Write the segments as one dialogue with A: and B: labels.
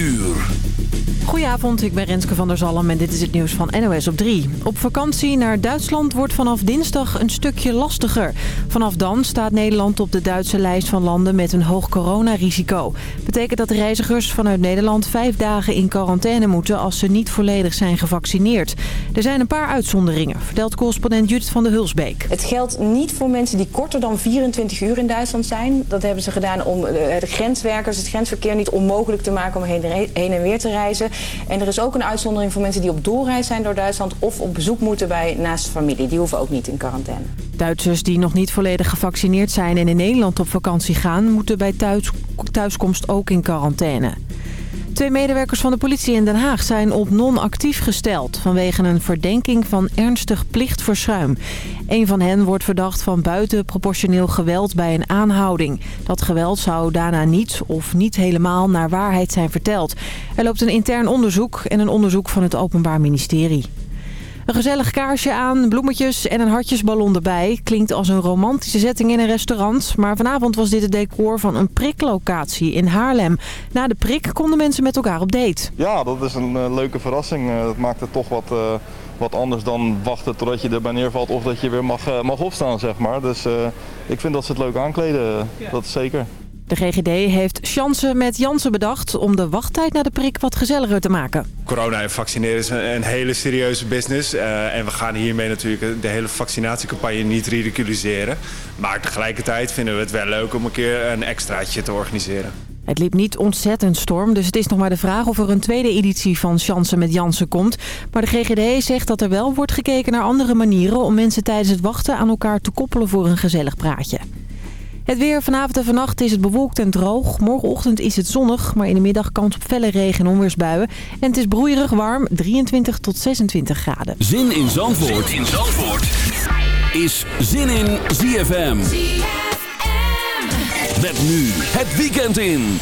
A: uur.
B: Goedenavond, ik ben Renske van der Zalm en dit is het nieuws van NOS op 3. Op vakantie naar Duitsland wordt vanaf dinsdag een stukje lastiger. Vanaf dan staat Nederland op de Duitse lijst van landen met een hoog coronarisico. Betekent dat reizigers vanuit Nederland vijf dagen in quarantaine moeten als ze niet volledig zijn gevaccineerd. Er zijn een paar uitzonderingen, vertelt correspondent Judith van der Hulsbeek.
C: Het geldt niet voor mensen die korter dan 24 uur in Duitsland zijn. Dat hebben ze gedaan om de grenswerkers, het grensverkeer niet onmogelijk te maken om heen en weer te reizen. En er is ook een uitzondering voor mensen die op doorreis zijn door Duitsland... of op bezoek moeten bij naast familie. Die hoeven ook niet in quarantaine.
B: Duitsers die nog niet volledig gevaccineerd zijn en in Nederland op vakantie gaan... moeten bij thuis, thuiskomst ook in quarantaine. Twee medewerkers van de politie in Den Haag zijn op non-actief gesteld... vanwege een verdenking van ernstig plichtverschuim. Een van hen wordt verdacht van buitenproportioneel geweld bij een aanhouding. Dat geweld zou daarna niet of niet helemaal naar waarheid zijn verteld. Er loopt een intern onderzoek en een onderzoek van het Openbaar Ministerie. Een gezellig kaarsje aan, bloemetjes en een hartjesballon erbij. Klinkt als een romantische setting in een restaurant. Maar vanavond was dit het decor van een priklocatie in Haarlem. Na de prik konden mensen met elkaar op date.
D: Ja, dat is een uh, leuke verrassing. Uh, dat maakt het toch wat, uh, wat anders dan wachten totdat je erbij neervalt of dat je weer mag, mag opstaan, zeg maar. Dus ik vind dat ze het leuk aankleden, ja. dat is zeker.
B: De GGD heeft chansen met Jansen bedacht om de wachttijd naar de prik wat gezelliger te maken.
E: Corona en vaccineren is een, hele serieuze business. Uh, en we gaan hiermee natuurlijk de hele vaccinatiecampagne niet ridiculiseren. Maar tegelijkertijd vinden we het wel leuk om een keer een extraatje te organiseren.
B: Het liep niet ontzettend storm, dus het is nog maar de vraag of er een tweede editie van Chansen met Jansen komt. Maar de GGD zegt dat er wel wordt gekeken naar andere manieren om mensen tijdens het wachten aan elkaar te koppelen voor een gezellig praatje. Het weer vanavond en vannacht is het bewolkt en droog. Morgenochtend is het zonnig, maar in de middag kans op felle regen en onweersbuien. En het is broeierig warm, 23 tot 26 graden.
A: Zin in Zandvoort, zin in Zandvoort. is Zin in ZFM. ZFM. Met nu het weekend in.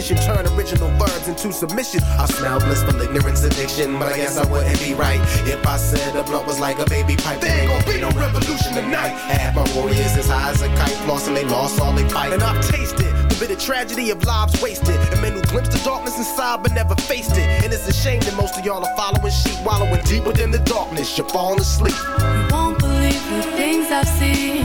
F: Turn original verbs into submission. I smell blissful ignorance addiction, but I guess I wouldn't be right if I said a blunt was like a baby pipe. There ain't gonna be no revolution tonight. Had my warriors as high as a kite, flossing they lost all they fight. And I've tasted the bitter tragedy of lives wasted, and men who glimpsed the darkness inside but never faced it. And it's a shame that most of y'all are following sheep, wallowing deep within the darkness. You're falling asleep.
G: You won't believe the things I've seen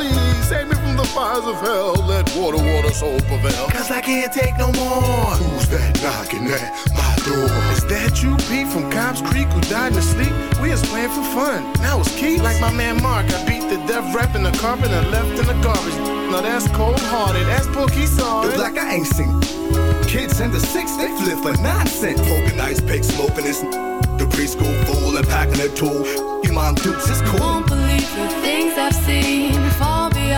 F: please save me from the fires of hell. Let water, water, soul prevail. Cause I can't take no more. Who's that knocking at my door? Is that you, Pete, from Cobb's Creek, who died in his sleep? We was playing for fun. Now it's Keith. Like my man Mark, I beat the death rap in the carpet and left in the garbage. Now that's cold hearted. That's Pookie saw
H: The like I ain't seen. Kids in the six, they flip for nonsense. Poking ice pick, smoking this. The preschool fool and packing a tool. You mom dukes is cool.
G: Won't believe the things I've seen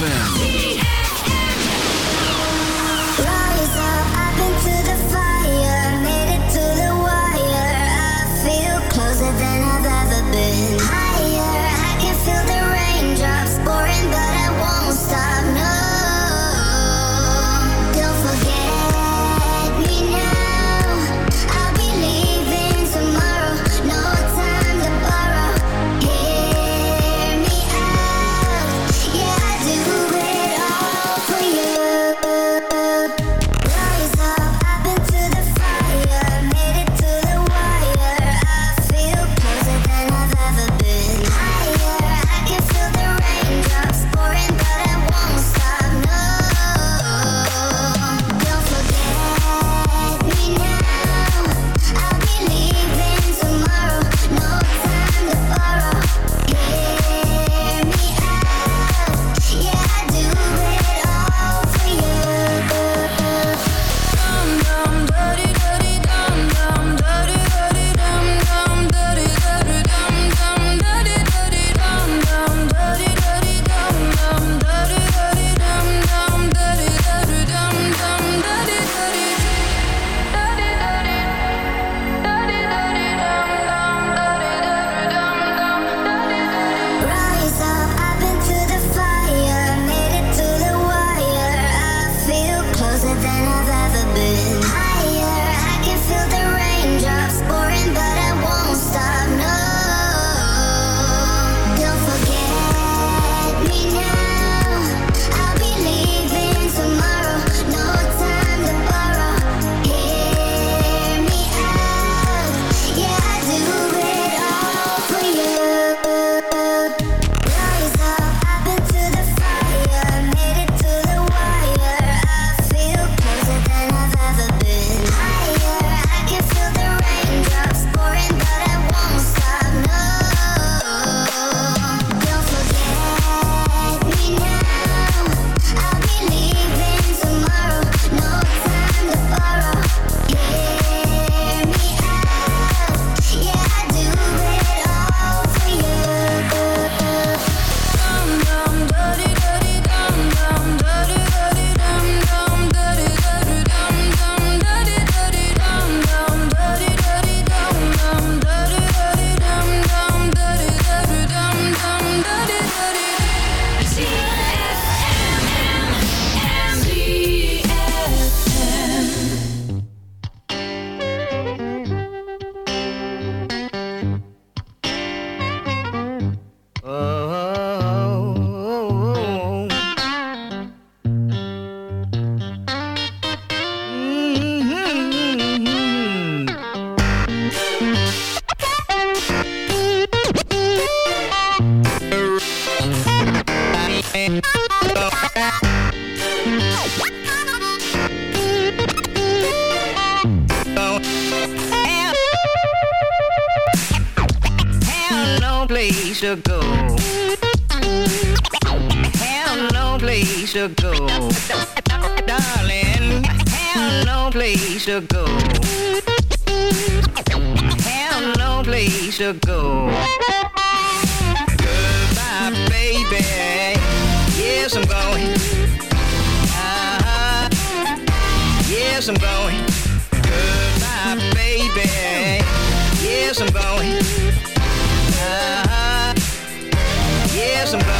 I: ZFM. Yes, I'm going. Uh-huh. Yes, I'm going. Goodbye, baby. Yes, I'm going. Uh-huh. Yes, I'm going.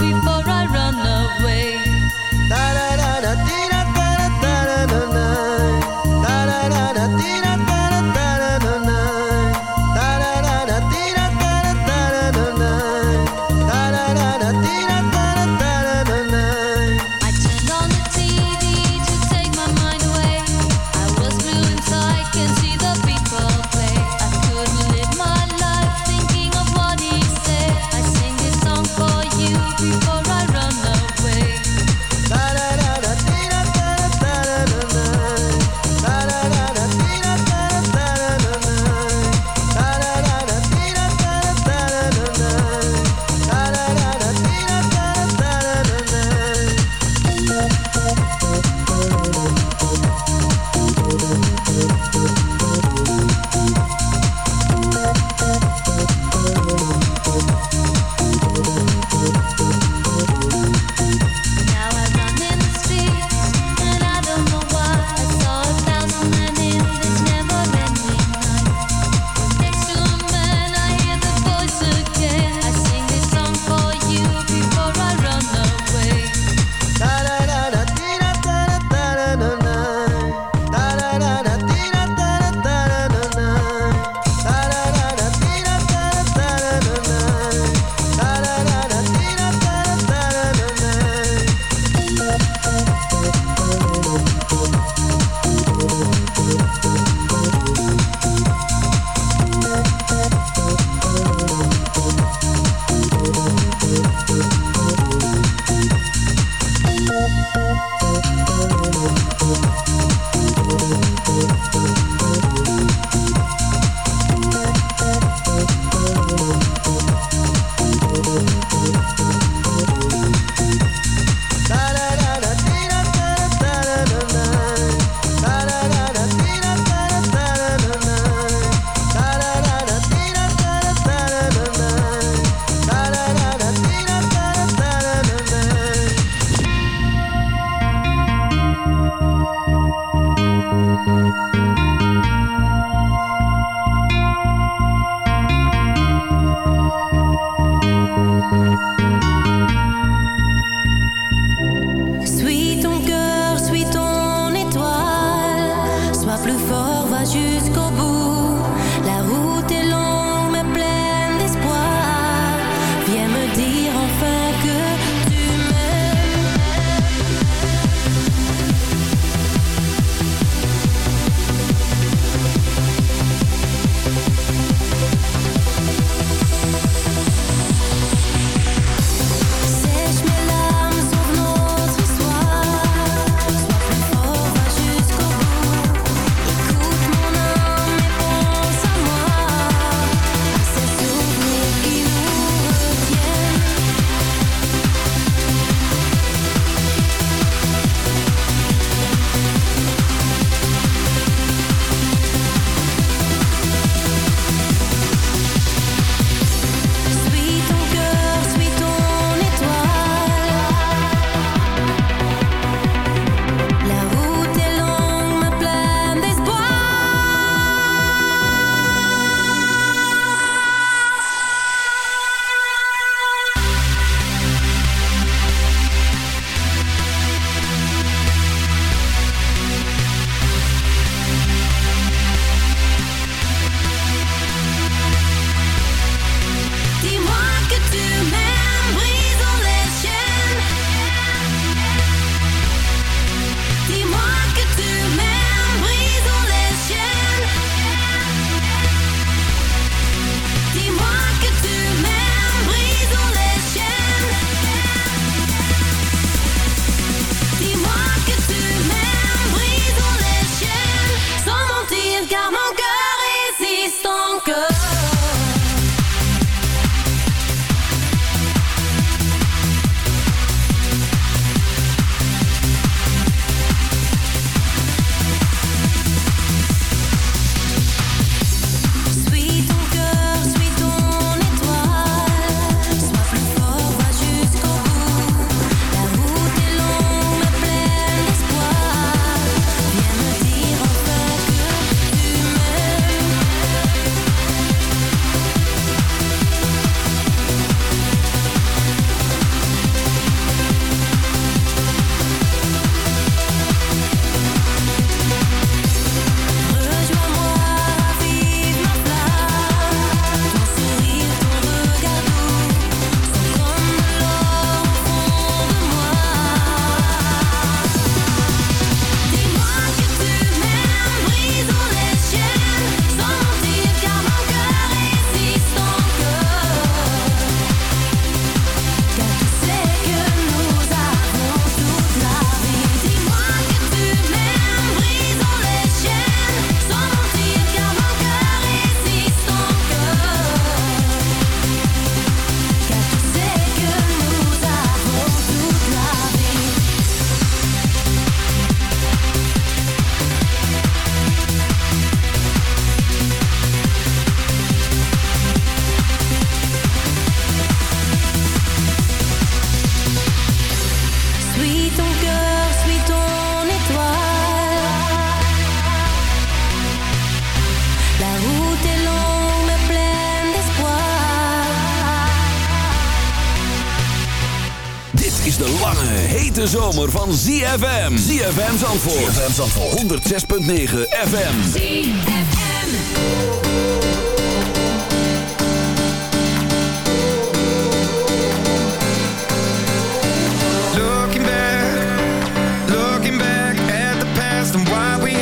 A: zomer van ZFM. ZFM Zandvoort. ZFM Zandvoort. 106.9 FM. ZFM.
J: Looking back, looking back at the past and why we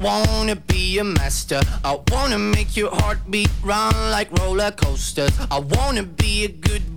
K: wanna be a master. I wanna make your heartbeat run like roller coasters. I wanna be a good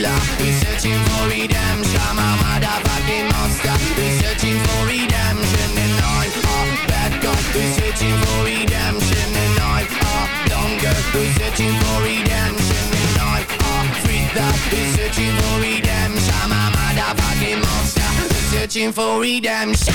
K: Healer who's searching for redemption. A motherfucking monster. Who's searching for redemption. And I'm a bad guy who's searching for redemption. And I'm a dumb girl who's searching for redemption. And I'm a freak that who's searching for redemption. A motherfucking monster. Who's searching for redemption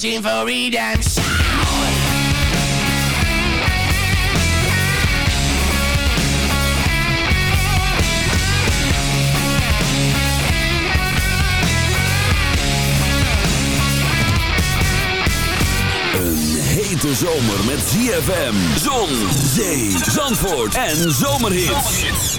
K: Searching for redemption
A: Een hete zomer met ZFM, zon, zee, zandvoort en zomerhits.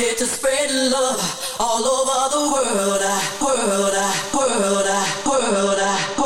A: here to spread love all over the world, world, world, world, world.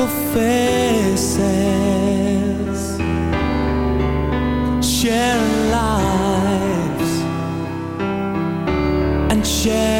L: beautiful faces sharing lives and
A: share.